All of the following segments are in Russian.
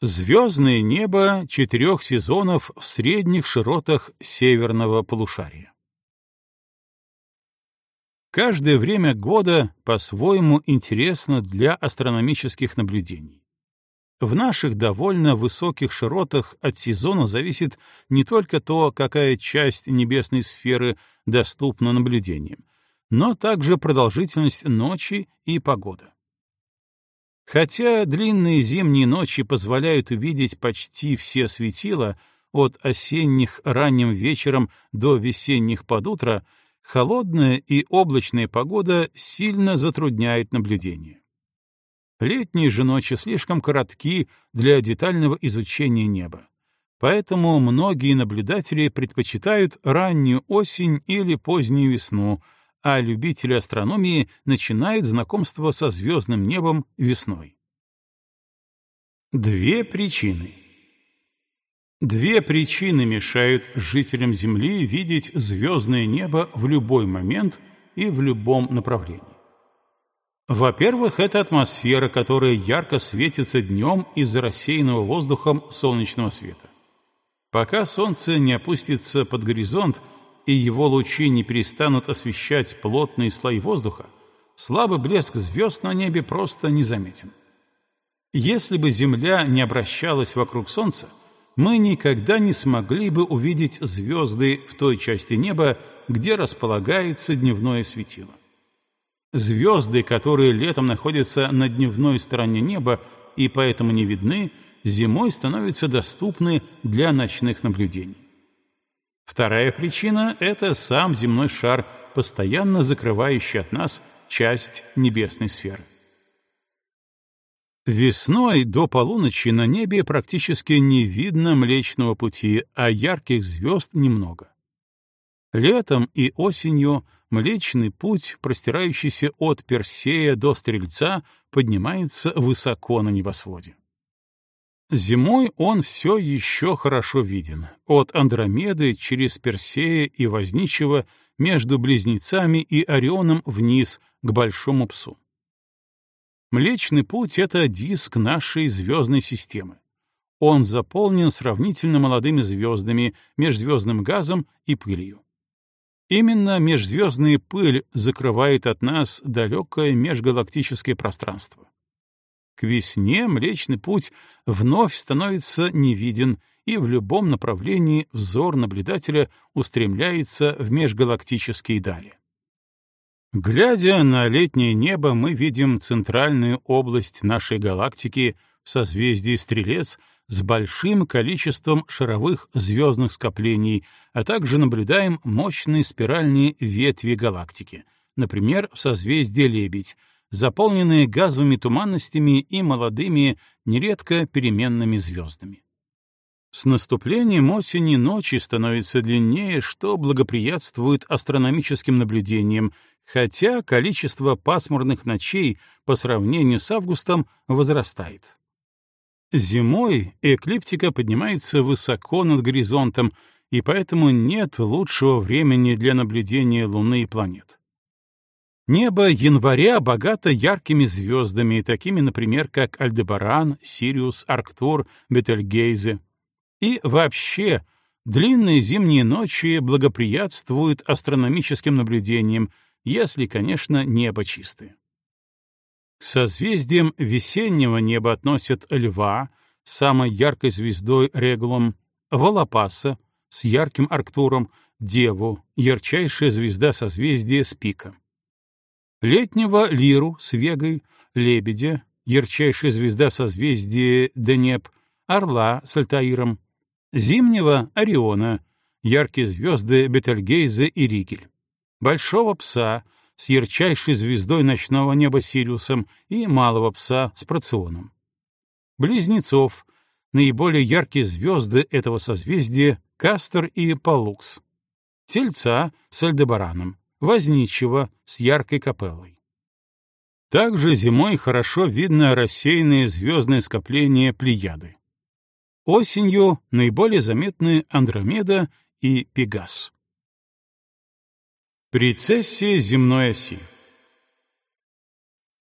Звездное небо четырех сезонов в средних широтах северного полушария. Каждое время года по-своему интересно для астрономических наблюдений. В наших довольно высоких широтах от сезона зависит не только то, какая часть небесной сферы доступна наблюдениям, но также продолжительность ночи и погода. Хотя длинные зимние ночи позволяют увидеть почти все светила, от осенних ранним вечером до весенних под утро, холодная и облачная погода сильно затрудняет наблюдение. Летние же ночи слишком коротки для детального изучения неба. Поэтому многие наблюдатели предпочитают раннюю осень или позднюю весну — а любители астрономии начинают знакомство со звездным небом весной. Две причины. Две причины мешают жителям Земли видеть звездное небо в любой момент и в любом направлении. Во-первых, это атмосфера, которая ярко светится днем из-за рассеянного воздухом солнечного света. Пока Солнце не опустится под горизонт, и его лучи не перестанут освещать плотные слои воздуха, слабый блеск звезд на небе просто незаметен. Если бы Земля не обращалась вокруг Солнца, мы никогда не смогли бы увидеть звезды в той части неба, где располагается дневное светило. Звезды, которые летом находятся на дневной стороне неба и поэтому не видны, зимой становятся доступны для ночных наблюдений. Вторая причина — это сам земной шар, постоянно закрывающий от нас часть небесной сферы. Весной до полуночи на небе практически не видно Млечного Пути, а ярких звезд немного. Летом и осенью Млечный Путь, простирающийся от Персея до Стрельца, поднимается высоко на небосводе. Зимой он все еще хорошо виден, от Андромеды через Персея и Возничего между Близнецами и Орионом вниз к Большому Псу. Млечный Путь — это диск нашей звездной системы. Он заполнен сравнительно молодыми звездами, межзвездным газом и пылью. Именно межзвездная пыль закрывает от нас далекое межгалактическое пространство. К весне Млечный Путь вновь становится невиден, и в любом направлении взор наблюдателя устремляется в межгалактические дали. Глядя на летнее небо, мы видим центральную область нашей галактики в созвездии Стрелец с большим количеством шаровых звездных скоплений, а также наблюдаем мощные спиральные ветви галактики, например, в созвездии Лебедь, заполненные газовыми туманностями и молодыми, нередко переменными звездами. С наступлением осени ночи становятся длиннее, что благоприятствует астрономическим наблюдениям, хотя количество пасмурных ночей по сравнению с августом возрастает. Зимой эклиптика поднимается высоко над горизонтом, и поэтому нет лучшего времени для наблюдения Луны и планет. Небо января богато яркими звездами, такими, например, как Альдебаран, Сириус, Арктур, Бетельгейзе. И вообще, длинные зимние ночи благоприятствуют астрономическим наблюдениям, если, конечно, небо чистое. К созвездиям весеннего неба относят Льва, самой яркой звездой Регулом, Волопаса с ярким Арктуром, Деву, ярчайшая звезда созвездия Спика летнего Лиру с Вегой, Лебедя, ярчайшая звезда в созвездии Денеп, Орла с Альтаиром, зимнего Ориона, яркие звезды Бетельгейзе и Ригель, Большого Пса с ярчайшей звездой ночного неба Сириусом и Малого Пса с Проционом. Близнецов, наиболее яркие звезды этого созвездия Кастер и Палукс. Тельца с Альдебараном возничего с яркой капеллой. Также зимой хорошо видно рассеянные звездные скопления Плеяды. Осенью наиболее заметны Андромеда и Пегас. Прецессия земной оси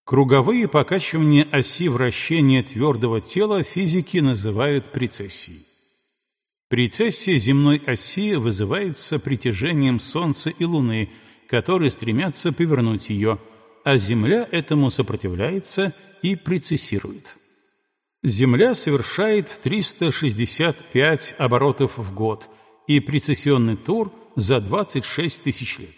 Круговые покачивания оси вращения твердого тела физики называют прецессией. Прецессия земной оси вызывается притяжением Солнца и Луны, которые стремятся повернуть ее, а Земля этому сопротивляется и прецессирует. Земля совершает 365 оборотов в год и прецессионный тур за 26 тысяч лет.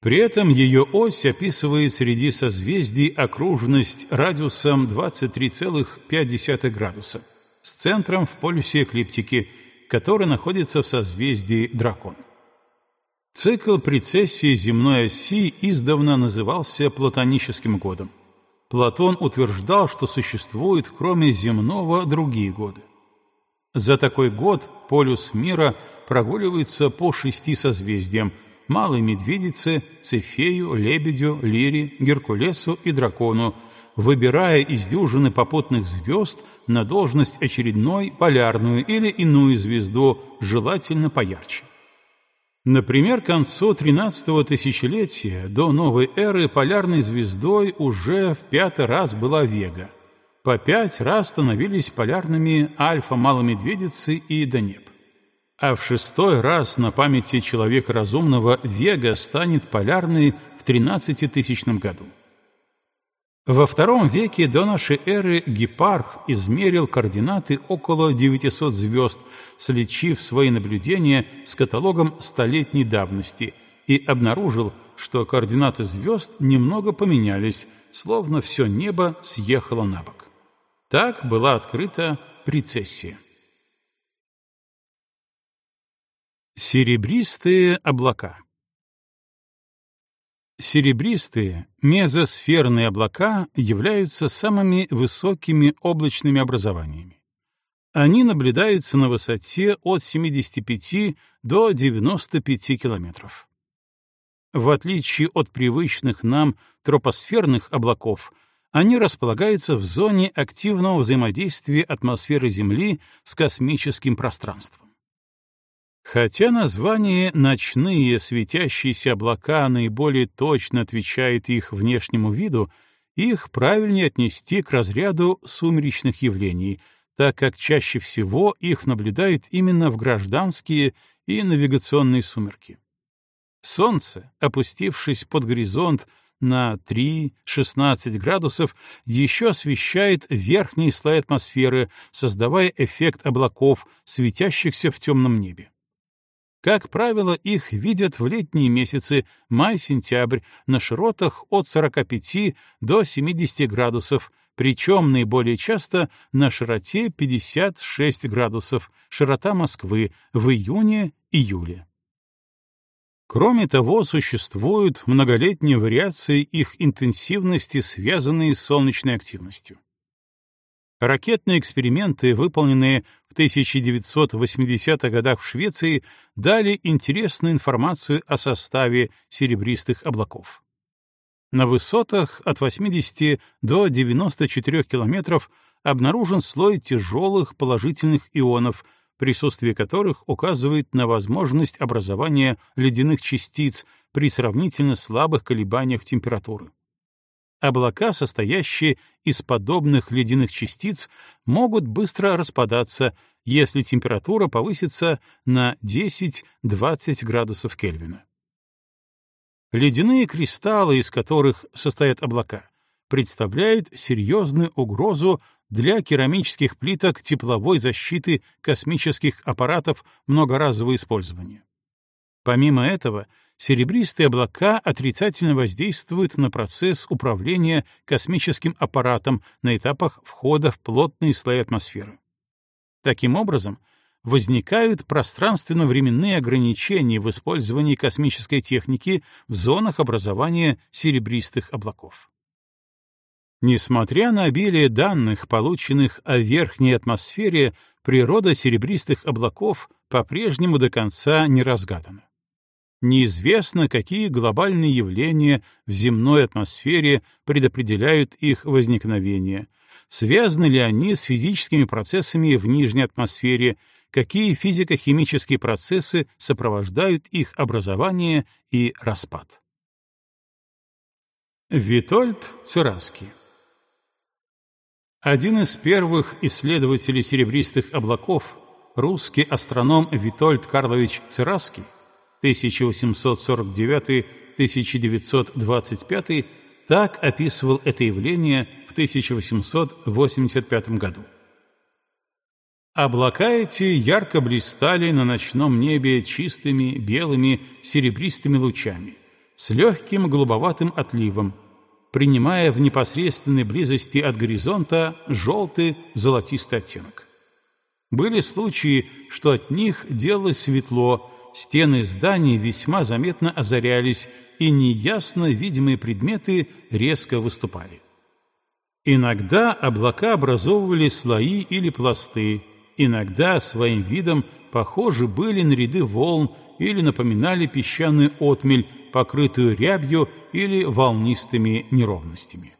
При этом ее ось описывает среди созвездий окружность радиусом 23,5 градуса с центром в полюсе эклиптики, который находится в созвездии Дракон. Цикл прецессии земной оси издавна назывался платоническим годом. Платон утверждал, что существуют кроме земного другие годы. За такой год полюс мира прогуливается по шести созвездиям – Малой Медведице, Цефею, Лебедю, Лире, Геркулесу и Дракону, выбирая из дюжины попутных звезд на должность очередной полярную или иную звезду, желательно поярче. Например, к концу XIII тысячелетия до новой эры полярной звездой уже в пятый раз была Вега. По пять раз становились полярными Альфа Маломедведицы и Донеп а в шестой раз на памяти человека разумного Вега станет полярной в 13-тысячном году. Во втором веке до нашей эры Гепарх измерил координаты около 900 звезд, сличив свои наблюдения с каталогом столетней давности, и обнаружил, что координаты звезд немного поменялись, словно все небо съехало на бок. Так была открыта прецессия. Серебристые облака Серебристые мезосферные облака являются самыми высокими облачными образованиями. Они наблюдаются на высоте от 75 до 95 километров. В отличие от привычных нам тропосферных облаков, они располагаются в зоне активного взаимодействия атмосферы Земли с космическим пространством. Хотя название «ночные светящиеся облака» наиболее точно отвечает их внешнему виду, их правильнее отнести к разряду сумеречных явлений, так как чаще всего их наблюдают именно в гражданские и навигационные сумерки. Солнце, опустившись под горизонт на 3-16 градусов, еще освещает верхние слои атмосферы, создавая эффект облаков, светящихся в темном небе. Как правило, их видят в летние месяцы, май-сентябрь, на широтах от 45 до 70 градусов, причем наиболее часто на широте 56 градусов, широта Москвы, в июне-июле. Кроме того, существуют многолетние вариации их интенсивности, связанные с солнечной активностью. Ракетные эксперименты, выполненные в 1980-х годах в Швеции, дали интересную информацию о составе серебристых облаков. На высотах от 80 до 94 километров обнаружен слой тяжелых положительных ионов, присутствие которых указывает на возможность образования ледяных частиц при сравнительно слабых колебаниях температуры. Облака, состоящие из подобных ледяных частиц, могут быстро распадаться, если температура повысится на 10-20 градусов Кельвина. Ледяные кристаллы, из которых состоят облака, представляют серьезную угрозу для керамических плиток тепловой защиты космических аппаратов многоразового использования. Помимо этого, серебристые облака отрицательно воздействуют на процесс управления космическим аппаратом на этапах входа в плотные слои атмосферы. Таким образом, возникают пространственно-временные ограничения в использовании космической техники в зонах образования серебристых облаков. Несмотря на обилие данных, полученных о верхней атмосфере, природа серебристых облаков по-прежнему до конца не разгадана. Неизвестно, какие глобальные явления в земной атмосфере предопределяют их возникновение, связаны ли они с физическими процессами в нижней атмосфере, какие физико-химические процессы сопровождают их образование и распад. Витольд Цераский. Один из первых исследователей серебристых облаков, русский астроном Витольд Карлович Цераский, 1849-1925, так описывал это явление в 1885 году. Облака эти ярко блистали на ночном небе чистыми, белыми, серебристыми лучами, с легким голубоватым отливом, принимая в непосредственной близости от горизонта желтый золотистый оттенок. Были случаи, что от них делалось светло, стены зданий весьма заметно озарялись, и неясно видимые предметы резко выступали. Иногда облака образовывали слои или пласты, иногда своим видом похожи были на ряды волн или напоминали песчаную отмель, покрытую рябью или волнистыми неровностями.